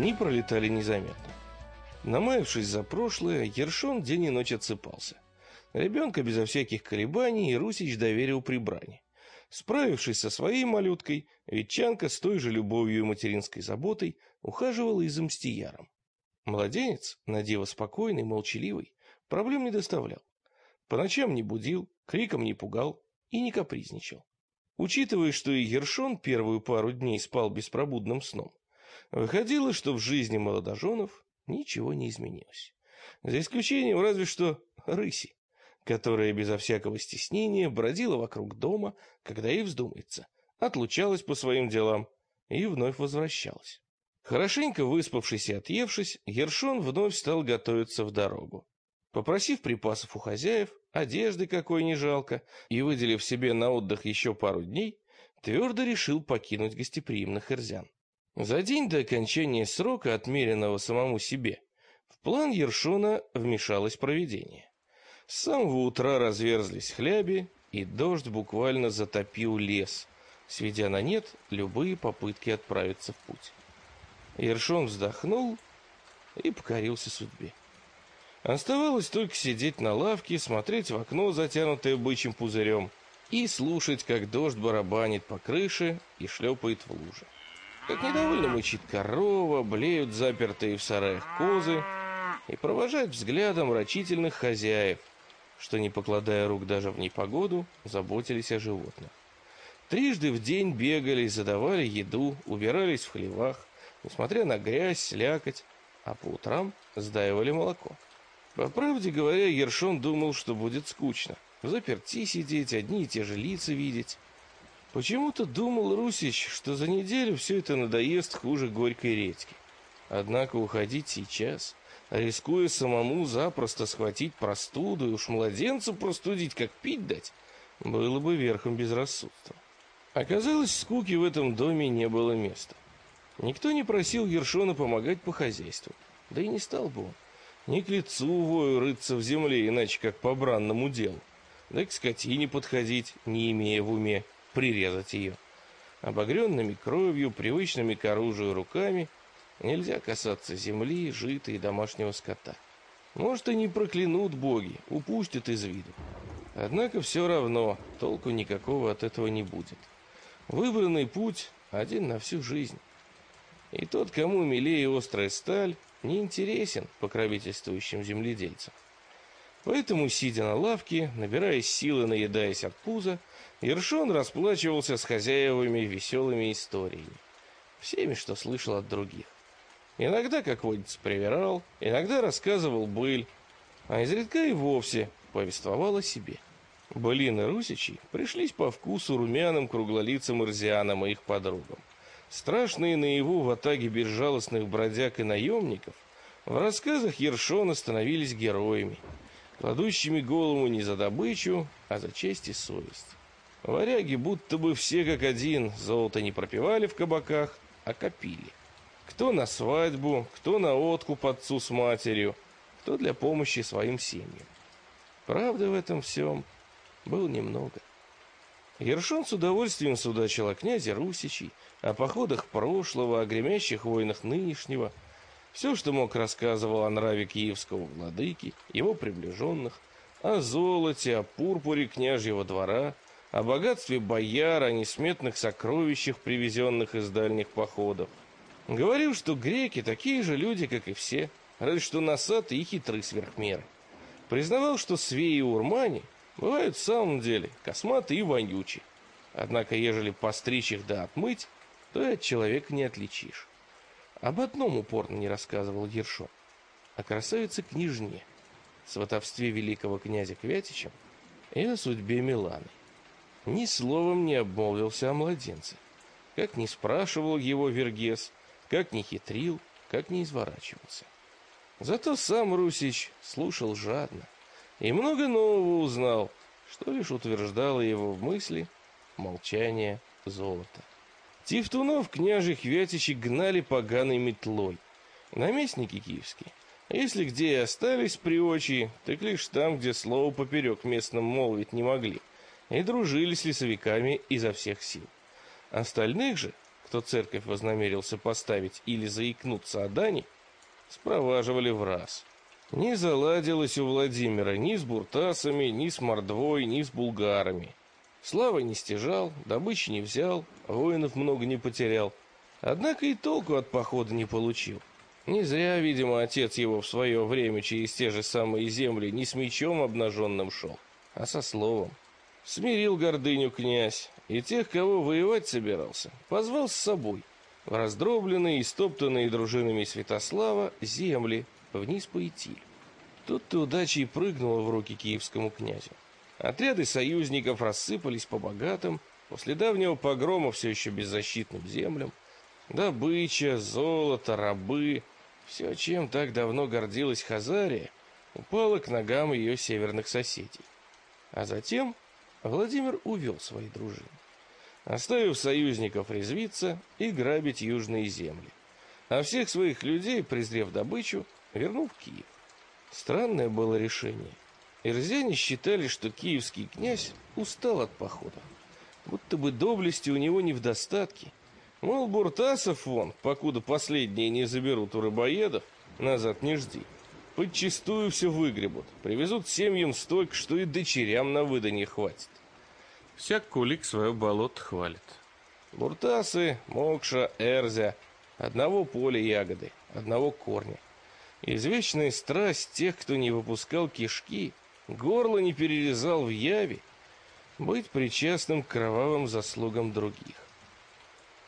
Дни пролетали незаметно. Намаявшись за прошлое, Ершон день и ночь отсыпался. Ребенка безо всяких колебаний Русич доверил прибране. Справившись со своей малюткой, Ветчанка с той же любовью и материнской заботой ухаживала и за Мстияром. Младенец, на спокойный, молчаливый, проблем не доставлял. По ночам не будил, криком не пугал и не капризничал. Учитывая, что и Ершон первую пару дней спал беспробудным сном, выходило, что в жизни молодоженов ничего не изменилось. За исключением разве что рыси, которая безо всякого стеснения бродила вокруг дома, когда ей вздумается, отлучалась по своим делам и вновь возвращалась. Хорошенько выспавшись и отъевшись, Ершон вновь стал готовиться в дорогу. Попросив припасов у хозяев, одежды какой не жалко, и выделив себе на отдых еще пару дней, твердо решил покинуть гостеприимных Эрзян. За день до окончания срока, отмеренного самому себе, в план Ершона вмешалось провидение. С самого утра разверзлись хляби, и дождь буквально затопил лес, сведя на нет любые попытки отправиться в путь. Ершон вздохнул и покорился судьбе. Оставалось только сидеть на лавке, смотреть в окно, затянутое бычьим пузырем, и слушать, как дождь барабанит по крыше и шлепает в луже. Как недовольно мычит корова, блеют запертые в сараях козы, и провожать взглядом рачительных хозяев, что, не покладая рук даже в непогоду, заботились о животных. Трижды в день бегали, задавали еду, убирались в хлевах, несмотря на грязь, слякоть, а по утрам сдаивали молоко. По правде говоря, Ершон думал, что будет скучно. Заперти сидеть, одни и те же лица видеть. Почему-то думал Русич, что за неделю все это надоест хуже горькой редьки. Однако уходить сейчас, рискуя самому запросто схватить простуду и уж младенцу простудить, как пить дать, было бы верхом безрассудства. Оказалось, скуки в этом доме не было места. Никто не просил Ершона помогать по хозяйству, да и не стал бы он. Не к лицу вою рыться в земле, иначе как по бранному делу. Да и к скотине подходить, не имея в уме прирезать ее. Обогренными кровью, привычными к оружию руками нельзя касаться земли, жита и домашнего скота. Может, и не проклянут боги, упустят из виду. Однако все равно толку никакого от этого не будет. Выбранный путь один на всю жизнь. И тот, кому милее острая сталь, не интересен покровительствующим земледельцам. Поэтому, сидя на лавке, набираясь силы, наедаясь от пуза, Ершон расплачивался с хозяевами веселыми историями. Всеми, что слышал от других. Иногда, как водится, привирал, иногда рассказывал быль, а изредка и вовсе повествовал о себе. Былины русичей пришлись по вкусу румяным круглолицым ирзианам и их подругам. Страшные наяву в атаге безжалостных бродяг и наемников в рассказах Ершона становились героями, кладущими голову не за добычу, а за честь и совесть. Варяги будто бы все как один золото не пропивали в кабаках, а копили. Кто на свадьбу, кто на откуп отцу с матерью, кто для помощи своим семьям. Правды в этом всем было немного. Ершон с удовольствием судачил о князе Русичей, о походах прошлого, о гремящих войнах нынешнего. Все, что мог, рассказывал о нраве киевского владыки, его приближенных, о золоте, о пурпуре княжьего двора, о богатстве бояр, о несметных сокровищах, привезенных из дальних походов. Говорил, что греки такие же люди, как и все, разве что носатые и хитры сверх меры. Признавал, что свеи и урмане Бывают в самом деле косматые и вонючие. Однако, ежели постричь их да отмыть, то и от человека не отличишь. Об одном упорно не рассказывал Ершон. О красавице-княжне, сватовстве великого князя Квятича и о судьбе Миланы. Ни словом не обмолвился о младенце. Как не спрашивал его Вергес, как не хитрил, как не изворачивался. Зато сам Русич слушал жадно, и много нового узнал, что лишь утверждало его в мысли молчание золота. Тифтунов княжих вятичи гнали поганой метлой. Наместники киевские, если где и остались приочи, так лишь там, где слово поперек местным молвить не могли, и дружили с лесовиками изо всех сил. Остальных же, кто церковь вознамерился поставить или заикнуться о Дане, спроваживали в раз. Не заладилось у Владимира ни с буртасами, ни с мордвой, ни с булгарами. Славы не стяжал, добычи не взял, воинов много не потерял. Однако и толку от похода не получил. Не зря, видимо, отец его в свое время через те же самые земли не с мечом обнаженным шел, а со словом. Смирил гордыню князь, и тех, кого воевать собирался, позвал с собой в раздробленные и стоптанные дружинами Святослава земли вниз по Итиль. Тут-то удача и прыгнула в руки киевскому князю. Отряды союзников рассыпались по богатым, после давнего погрома все еще беззащитным землям. Добыча, золото, рабы, все, чем так давно гордилась Хазария, упало к ногам ее северных соседей. А затем Владимир увел свои дружины, оставив союзников резвиться и грабить южные земли, а всех своих людей, презрев добычу, вернул в Киев. Странное было решение. Ирзяне считали, что киевский князь устал от похода. Будто бы доблести у него не в достатке. Мол, буртасов вон, покуда последние не заберут у рыбоедов, назад не жди. Подчистую все выгребут, привезут семьям столько, что и дочерям на выданье хватит. Всяк кулик свое болото хвалит. Буртасы, Мокша, Эрзя, одного поля ягоды, одного корня. Извечная страсть тех, кто не выпускал кишки, горло не перерезал в яве, быть причастным к кровавым заслугам других.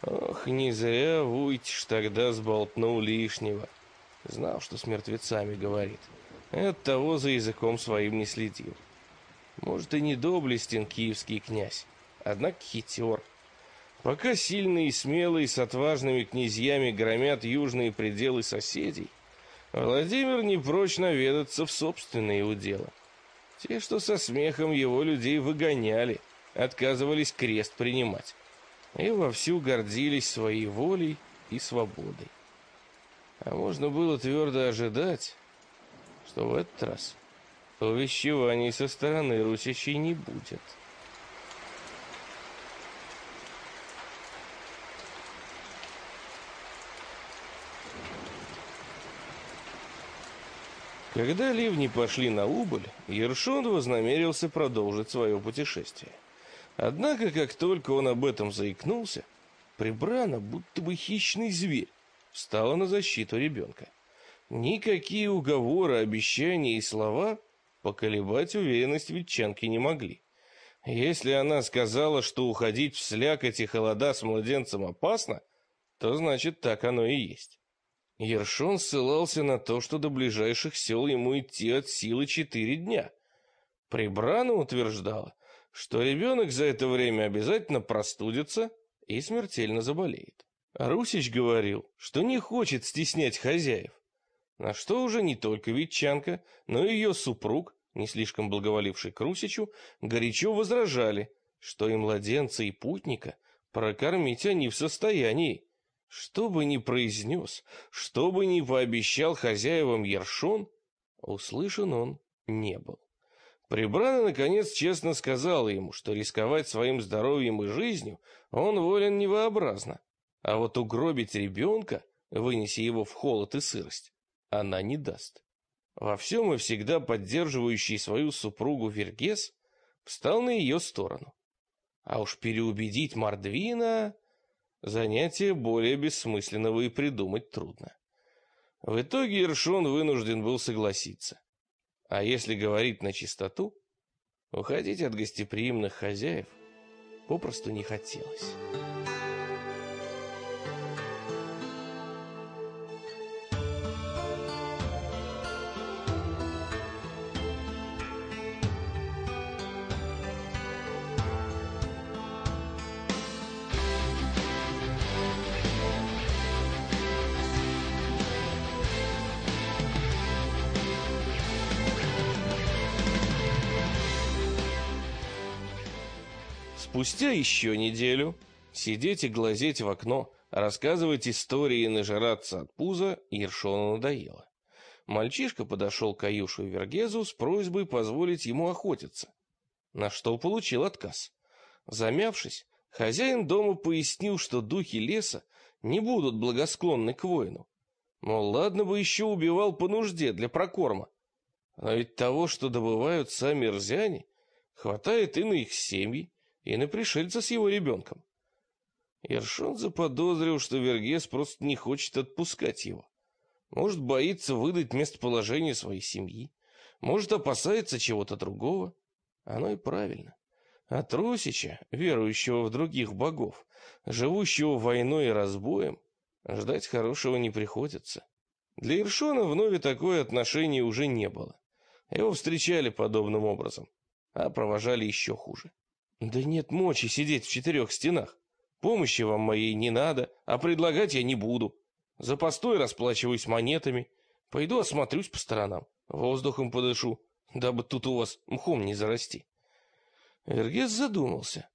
Ох, не зря Вуйтиш тогда сболтнул лишнего. Знал, что с мертвецами говорит. От того за языком своим не следил. Может, и не доблестен киевский князь, однако хитер. Пока сильные и смелые с отважными князьями громят южные пределы соседей, Владимир не прочь наведаться в собственные уделы. Те, что со смехом его людей выгоняли, отказывались крест принимать и вовсю гордились своей волей и свободой. А можно было твердо ожидать, что в этот раз увещеваний со стороны русичей не будет. Когда ливни пошли на убыль, Ершон вознамерился продолжить свое путешествие. Однако, как только он об этом заикнулся, Прибрана, будто бы хищный зверь, встала на защиту ребенка. Никакие уговоры, обещания и слова поколебать уверенность ветчанки не могли. Если она сказала, что уходить в слякоть и холода с младенцем опасно, то значит так оно и есть. Ершон ссылался на то, что до ближайших сел ему идти от силы четыре дня. Прибрана утверждала, что ребенок за это время обязательно простудится и смертельно заболеет. Русич говорил, что не хочет стеснять хозяев, на что уже не только ветчанка, но и ее супруг, не слишком благоволивший к Русичу, горячо возражали, что и младенца, и путника прокормить они в состоянии, что бы ни произнес, что бы ни пообещал хозяевам Ершон, услышан он не был. Прибрана, наконец, честно сказала ему, что рисковать своим здоровьем и жизнью он волен невообразно, а вот угробить ребенка, вынеси его в холод и сырость, она не даст. Во всем и всегда поддерживающий свою супругу Вергес встал на ее сторону. А уж переубедить Мордвина Занятие более бессмысленного и придумать трудно. В итоге Иршон вынужден был согласиться. А если говорить на чистоту, уходить от гостеприимных хозяев попросту не хотелось. Спустя еще неделю сидеть и глазеть в окно, рассказывать истории и нажираться от пуза Ершону надоело. Мальчишка подошел к Аюшу Вергезу с просьбой позволить ему охотиться, на что получил отказ. Замявшись, Хозяин дома пояснил, что духи леса не будут благосклонны к воину. Мол, ладно бы еще убивал по нужде для прокорма. Но ведь того, что добывают сами рзяне, хватает и на их семьи, и на пришельца с его ребенком. Ершон заподозрил, что Вергес просто не хочет отпускать его. Может, боится выдать местоположение своей семьи, может, опасается чего-то другого. Оно и правильно. А Трусича, верующего в других богов, живущего войной и разбоем, ждать хорошего не приходится. Для Иршона вновь такое отношение уже не было. Его встречали подобным образом, а провожали еще хуже. Да нет мочи сидеть в четырех стенах. Помощи вам моей не надо, а предлагать я не буду. За постой расплачиваюсь монетами. Пойду осмотрюсь по сторонам, воздухом подышу, дабы тут у вас мхом не зарасти. Вергес задумался.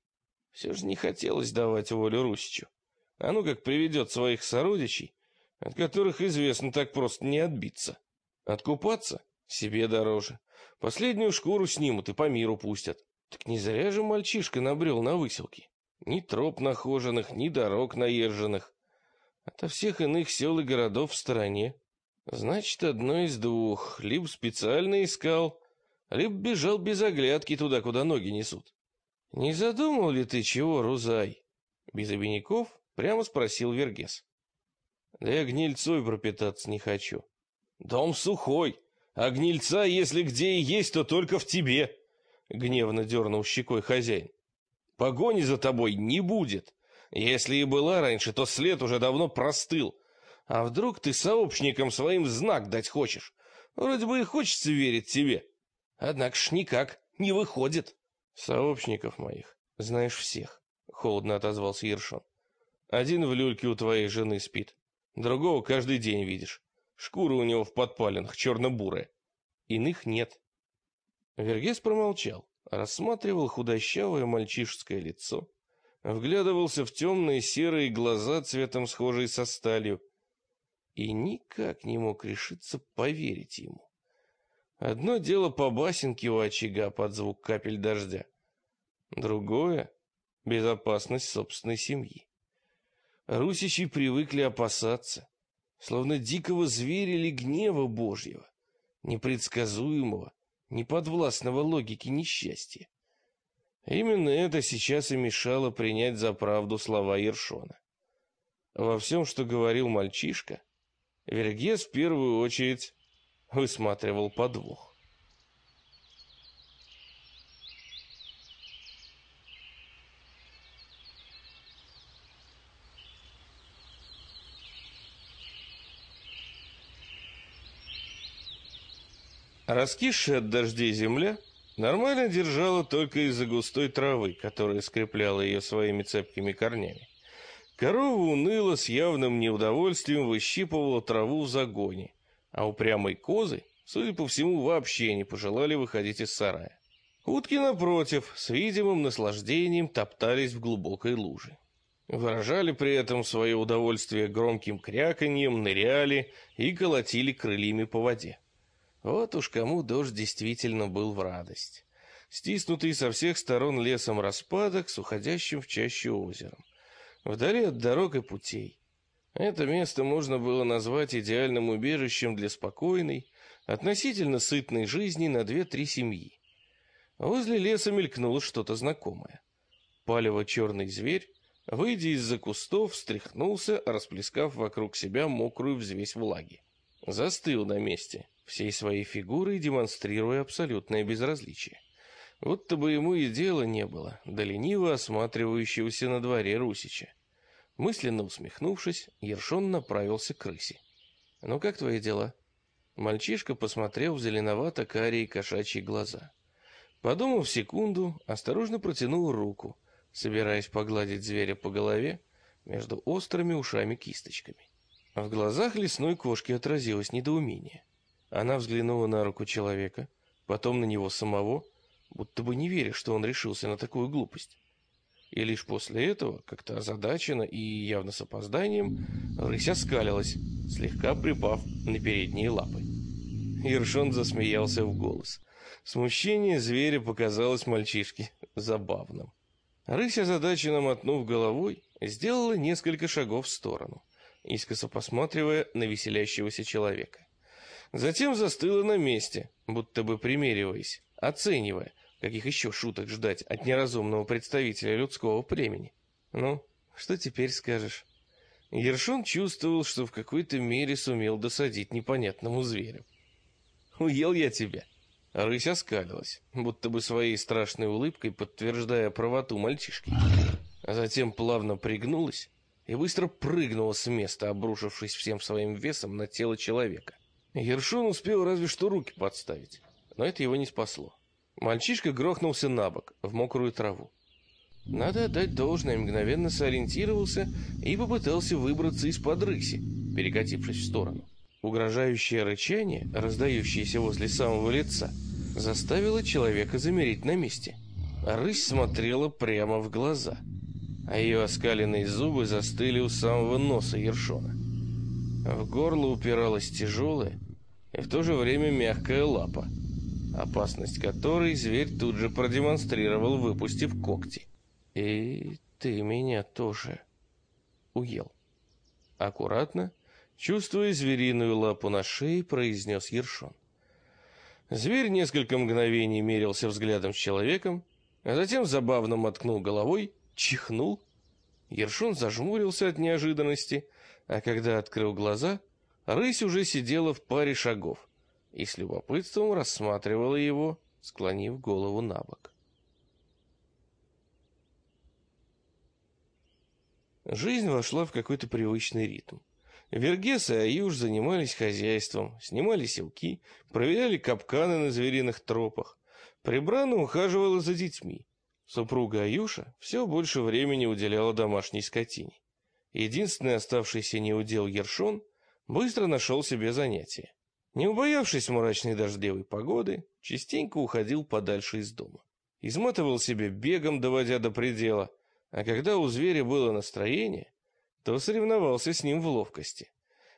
Все же не хотелось давать волю Русичу. А ну как приведет своих сородичей, от которых известно так просто не отбиться. Откупаться себе дороже. Последнюю шкуру снимут и по миру пустят. Так не зря же мальчишка набрел на выселки. Ни троп нахоженных, ни дорог наезженных. Ото всех иных сел и городов в стороне. Значит, одно из двух. Либо специально искал, либо бежал без оглядки туда, куда ноги несут. «Не задумал ли ты чего, Рузай?» Без обиняков прямо спросил Вергес. «Да я гнильцой пропитаться не хочу». «Дом сухой, а гнильца, если где и есть, то только в тебе», — гневно дернул щекой хозяин. «Погони за тобой не будет. Если и была раньше, то след уже давно простыл. А вдруг ты сообщникам своим знак дать хочешь? Вроде бы и хочется верить тебе». Однако ж никак не выходит. Сообщников моих знаешь всех, холодно отозвался Ершон. Один в люльке у твоей жены спит, другого каждый день видишь. Шкура у него в подпалинах черно-бурая. Иных нет. Вергес промолчал, рассматривал худощавое мальчишеское лицо, вглядывался в темные серые глаза цветом схожие со сталью и никак не мог решиться поверить ему. Одно дело по басенке у очага под звук капель дождя. Другое — безопасность собственной семьи. Русичи привыкли опасаться, словно дикого зверя или гнева Божьего, непредсказуемого, неподвластного логике несчастья. Именно это сейчас и мешало принять за правду слова Ершона. Во всем, что говорил мальчишка, Вергес в первую очередь высматривал подвох. Раскисшая от дождей земля нормально держала только из-за густой травы, которая скрепляла ее своими цепкими корнями. Корова уныло с явным неудовольствием выщипывала траву в загоне, а упрямые козы, судя по всему, вообще не пожелали выходить из сарая. Утки, напротив, с видимым наслаждением топтались в глубокой луже. Выражали при этом свое удовольствие громким кряканьем, ныряли и колотили крыльями по воде. Вот уж кому дождь действительно был в радость. Стиснутый со всех сторон лесом распадок с уходящим в чащу озером. Вдали от дорог и путей. Это место можно было назвать идеальным убежищем для спокойной, относительно сытной жизни на две-три семьи. Возле леса мелькнуло что-то знакомое. Палево-черный зверь, выйдя из-за кустов, встряхнулся, расплескав вокруг себя мокрую взвесь влаги. Застыл на месте, всей своей фигурой демонстрируя абсолютное безразличие. Вот-то бы ему и дела не было, до лениво осматривающегося на дворе Русича. Мысленно усмехнувшись, Ершон направился к крысе. «Ну как твои дела?» Мальчишка посмотрел в зеленовато-карие кошачьи глаза. Подумав секунду, осторожно протянул руку, собираясь погладить зверя по голове между острыми ушами-кисточками. В глазах лесной кошки отразилось недоумение. Она взглянула на руку человека, потом на него самого, будто бы не веря, что он решился на такую глупость. И лишь после этого, как-то озадаченно и явно с опозданием, рыся скалилась, слегка припав на передние лапы. Ершон засмеялся в голос. Смущение зверя показалось мальчишке забавным. Рысь, озадаченно мотнув головой, сделала несколько шагов в сторону, искоса посматривая на веселящегося человека. Затем застыла на месте, будто бы примериваясь, оценивая, каких еще шуток ждать от неразумного представителя людского племени. Ну, что теперь скажешь? Ершон чувствовал, что в какой-то мере сумел досадить непонятному зверю. «Уел я тебя!» Рысь оскалилась, будто бы своей страшной улыбкой подтверждая правоту мальчишки. А затем плавно пригнулась и быстро прыгнула с места, обрушившись всем своим весом на тело человека. Ершон успел разве что руки подставить, но это его не спасло. Мальчишка грохнулся на бок, в мокрую траву. Надо отдать должное, мгновенно сориентировался и попытался выбраться из-под рыси, перекатившись в сторону. Угрожающее рычание, раздающееся возле самого лица, заставило человека замереть на месте. рысь смотрела прямо в глаза, а ее оскаленные зубы застыли у самого носа Ершона. В горло упиралась тяжелая и в то же время мягкая лапа, опасность которой зверь тут же продемонстрировал, выпустив когти. И ты меня тоже уел. Аккуратно, чувствуя звериную лапу на шее, произнес Ершон. Зверь несколько мгновений мерился взглядом с человеком, а затем забавно моткнул головой, чихнул. Ершон зажмурился от неожиданности, а когда открыл глаза, рысь уже сидела в паре шагов и с любопытством рассматривала его, склонив голову на бок. Жизнь вошла в какой-то привычный ритм. Вергес и Аюш занимались хозяйством, снимали селки, проверяли капканы на звериных тропах. Прибрана ухаживала за детьми. Супруга Аюша все больше времени уделяла домашней скотине. Единственный оставшийся неудел Ершон быстро нашел себе занятие. Не убоявшись мрачной дождливой погоды, частенько уходил подальше из дома. Изматывал себя бегом, доводя до предела, а когда у зверя было настроение, то соревновался с ним в ловкости.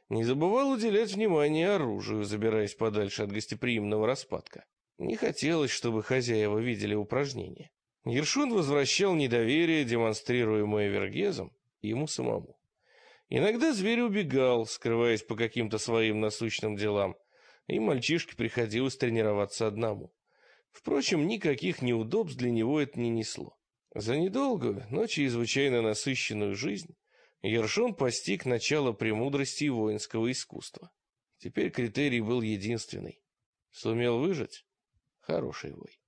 Не забывал уделять внимание оружию, забираясь подальше от гостеприимного распадка. Не хотелось, чтобы хозяева видели упражнения. Ершун возвращал недоверие, демонстрируемое Вергезом, ему самому. Иногда зверь убегал, скрываясь по каким-то своим насущным делам, и мальчишке приходилось тренироваться одному. Впрочем, никаких неудобств для него это не несло. За недолгую, но чрезвычайно насыщенную жизнь Ершон постиг начало премудрости воинского искусства. Теперь критерий был единственный. Сумел выжить? Хороший вой.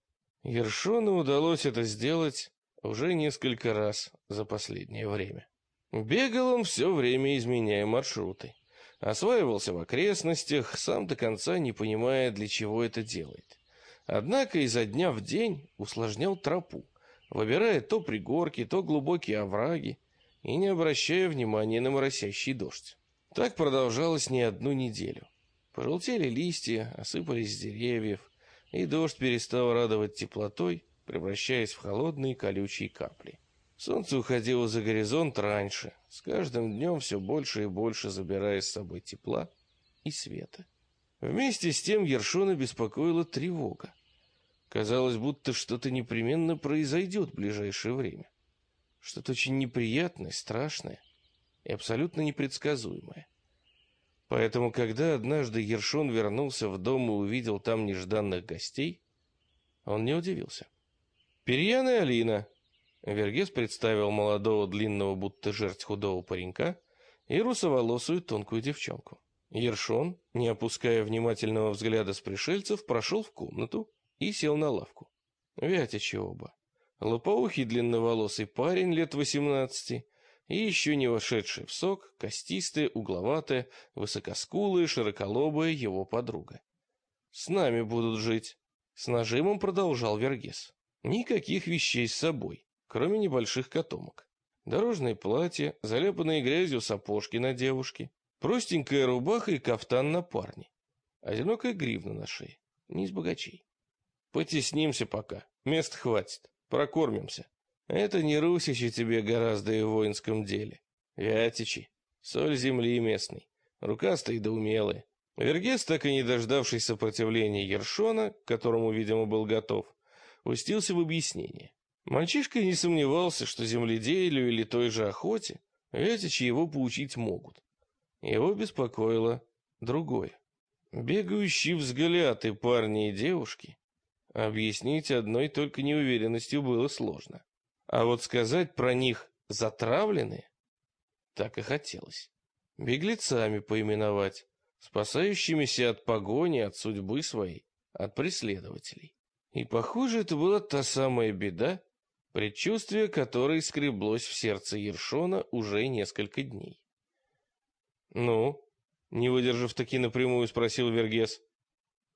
Ершону удалось это сделать уже несколько раз за последнее время. Бегал он все время, изменяя маршруты. Осваивался в окрестностях, сам до конца не понимая, для чего это делает. Однако изо дня в день усложнял тропу выбирая то пригорки, то глубокие овраги и не обращая внимания на моросящий дождь. Так продолжалось не одну неделю. Пожелтели листья, осыпались деревьев, и дождь перестал радовать теплотой, превращаясь в холодные колючие капли. Солнце уходило за горизонт раньше, с каждым днем все больше и больше забирая с собой тепла и света. Вместе с тем Ершона беспокоила тревога. Казалось, будто что-то непременно произойдет в ближайшее время. Что-то очень неприятное, страшное и абсолютно непредсказуемое. Поэтому, когда однажды Ершон вернулся в дом и увидел там нежданных гостей, он не удивился. «Перьян и Алина!» Вергес представил молодого, длинного, будто жертв худого паренька и русоволосую тонкую девчонку. Ершон, не опуская внимательного взгляда с пришельцев, прошел в комнату, и сел на лавку. Вятичи оба. Лопоухий длинноволосый парень лет восемнадцати и еще не вошедший в сок, костистая, угловатая, высокоскулая, широколобая его подруга. «С нами будут жить», — с нажимом продолжал Вергес. «Никаких вещей с собой, кроме небольших котомок. Дорожное платье, заляпанные грязью сапожки на девушке, простенькая рубаха и кафтан на парне, одинокая гривна на шее, не из богачей. Потеснимся пока. Мест хватит. Прокормимся. Это не русичи тебе гораздо и в воинском деле. Вятичи. Соль земли местной. Рукастые да умелые. Вергес, так и не дождавшись сопротивления Ершона, к которому, видимо, был готов, устился в объяснение. Мальчишка не сомневался, что земледелию или той же охоте Вятичи его поучить могут. Его беспокоило другое. Бегающий взгляд и парни и девушки объяснить одной только неуверенностью было сложно. А вот сказать про них «затравленные» так и хотелось. Беглецами поименовать, спасающимися от погони, от судьбы своей, от преследователей. И, похоже, это была та самая беда, предчувствие которой скреблось в сердце Ершона уже несколько дней. «Ну?» — не выдержав таки напрямую, спросил Вергес.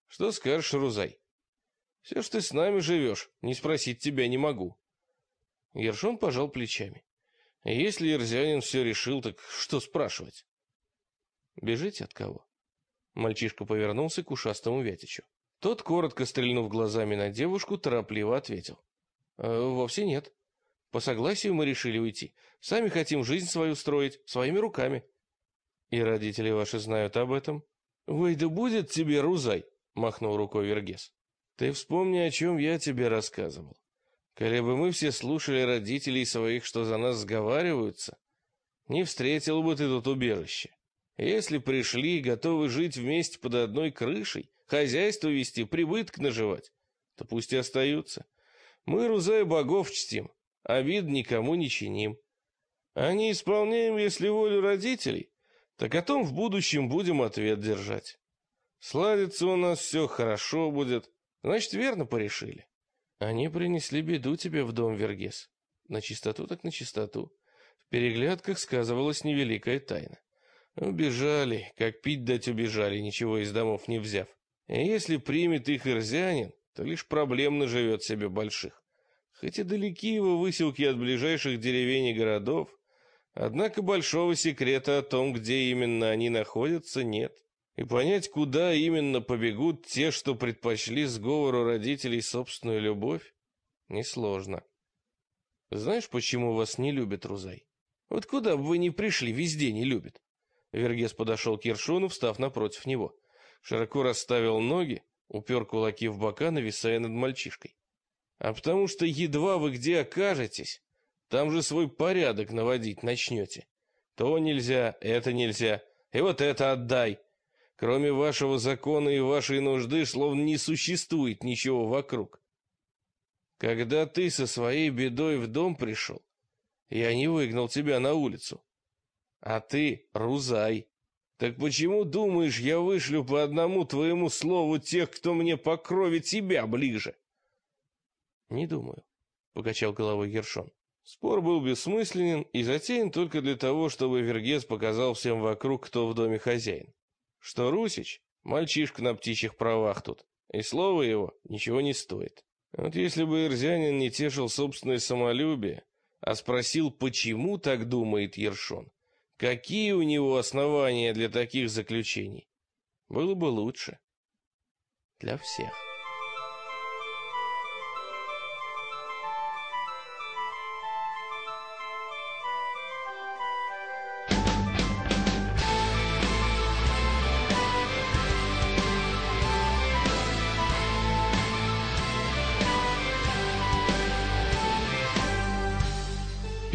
«Что скажешь, Рузай?» «Все ж ты с нами живешь, не спросить тебя не могу». Ершон пожал плечами. «Если Ерзянин все решил, так что спрашивать?» «Бежите от кого?» Мальчишка повернулся к ушастому Вятичу. Тот, коротко стрельнув глазами на девушку, торопливо ответил. «Э, «Вовсе нет. По согласию мы решили уйти. Сами хотим жизнь свою строить, своими руками». «И родители ваши знают об этом?» «Ой, да будет тебе, Рузай!» — махнул рукой Вергес. «Ты вспомни, о чем я тебе рассказывал. Коли бы мы все слушали родителей своих, что за нас сговариваются, не встретил бы ты тут убежище. Если пришли, готовы жить вместе под одной крышей, хозяйство вести, прибыток наживать, то пусть и остаются. Мы, Рузай, богов чтим, обид никому не чиним. А не исполняем, если волю родителей, так о том в будущем будем ответ держать. Сладится у нас все, хорошо будет, значит, верно порешили. Они принесли беду тебе в дом, Вергес. На чистоту так на чистоту. В переглядках сказывалась невеликая тайна. Убежали, как пить дать убежали, ничего из домов не взяв. Если примет их ирзянин, то лишь проблем наживет себе больших. Хоть и далеки его выселки от ближайших деревень и городов, однако большого секрета о том, где именно они находятся, нет. И понять, куда именно побегут те, что предпочли сговору родителей собственную любовь, несложно. Знаешь, почему вас не любят, Рузай? Вот куда бы вы ни пришли, везде не любят. Вергес подошел к Ершону, встав напротив него. Широко расставил ноги, упер кулаки в бока, нависая над мальчишкой. А потому что едва вы где окажетесь, там же свой порядок наводить начнете. То нельзя, это нельзя, и вот это отдай. Кроме вашего закона и вашей нужды, словно не существует ничего вокруг. Когда ты со своей бедой в дом пришел, я не выгнал тебя на улицу. А ты Рузай. Так почему, думаешь, я вышлю по одному твоему слову тех, кто мне по крови тебя ближе? Не думаю, покачал головой Гершон. Спор был бессмысленен и затеян только для того, чтобы Вергес показал всем вокруг, кто в доме хозяин что Русич — мальчишка на птичьих правах тут, и слово его ничего не стоит. Вот если бы Ирзянин не тешил собственное самолюбие, а спросил, почему так думает Ершон, какие у него основания для таких заключений, было бы лучше для всех.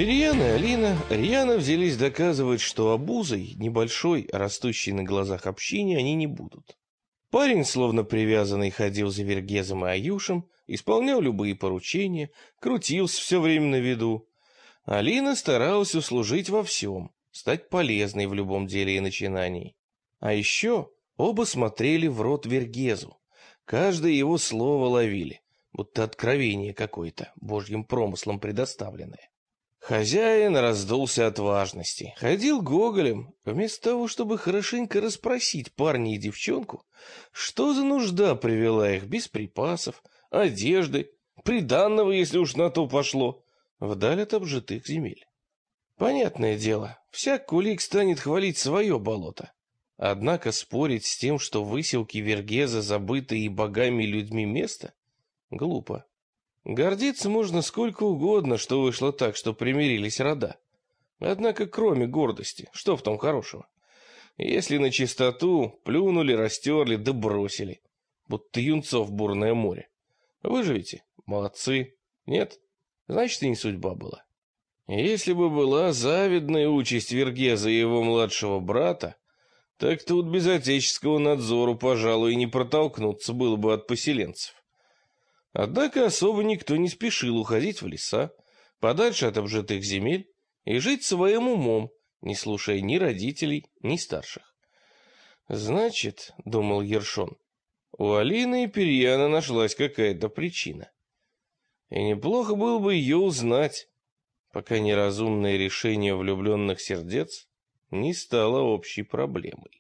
Перьян и Алина рьяно взялись доказывать, что обузой, небольшой, растущей на глазах общине, они не будут. Парень, словно привязанный, ходил за Вергезом и Аюшем, исполнял любые поручения, крутился все время на виду. Алина старалась услужить во всем, стать полезной в любом деле и начинании. А еще оба смотрели в рот Вергезу, каждое его слово ловили, будто откровение какое-то, божьим промыслом предоставленное. Хозяин раздулся от важности. Ходил гоголем, вместо того, чтобы хорошенько расспросить парня и девчонку, что за нужда привела их без припасов, одежды, приданного, если уж на то пошло, вдаль от обжитых земель. Понятное дело, всяк кулик станет хвалить свое болото. Однако спорить с тем, что выселки Вергеза забыты и богами людьми место, глупо. Гордиться можно сколько угодно, что вышло так, что примирились рода. Однако, кроме гордости, что в том хорошего? Если на чистоту плюнули, растерли да бросили, будто юнцов бурное море. Выживете? Молодцы. Нет? значит, и не судьба была. Если бы была завидная участь Вергеза и его младшего брата, так тут без отеческого надзору, пожалуй, и не протолкнуться было бы от поселенцев. Однако особо никто не спешил уходить в леса, подальше от обжитых земель, и жить своим умом, не слушая ни родителей, ни старших. «Значит, — думал Ершон, — у Алины и Перьяна нашлась какая-то причина. И неплохо было бы ее узнать, пока неразумное решение влюбленных сердец не стало общей проблемой.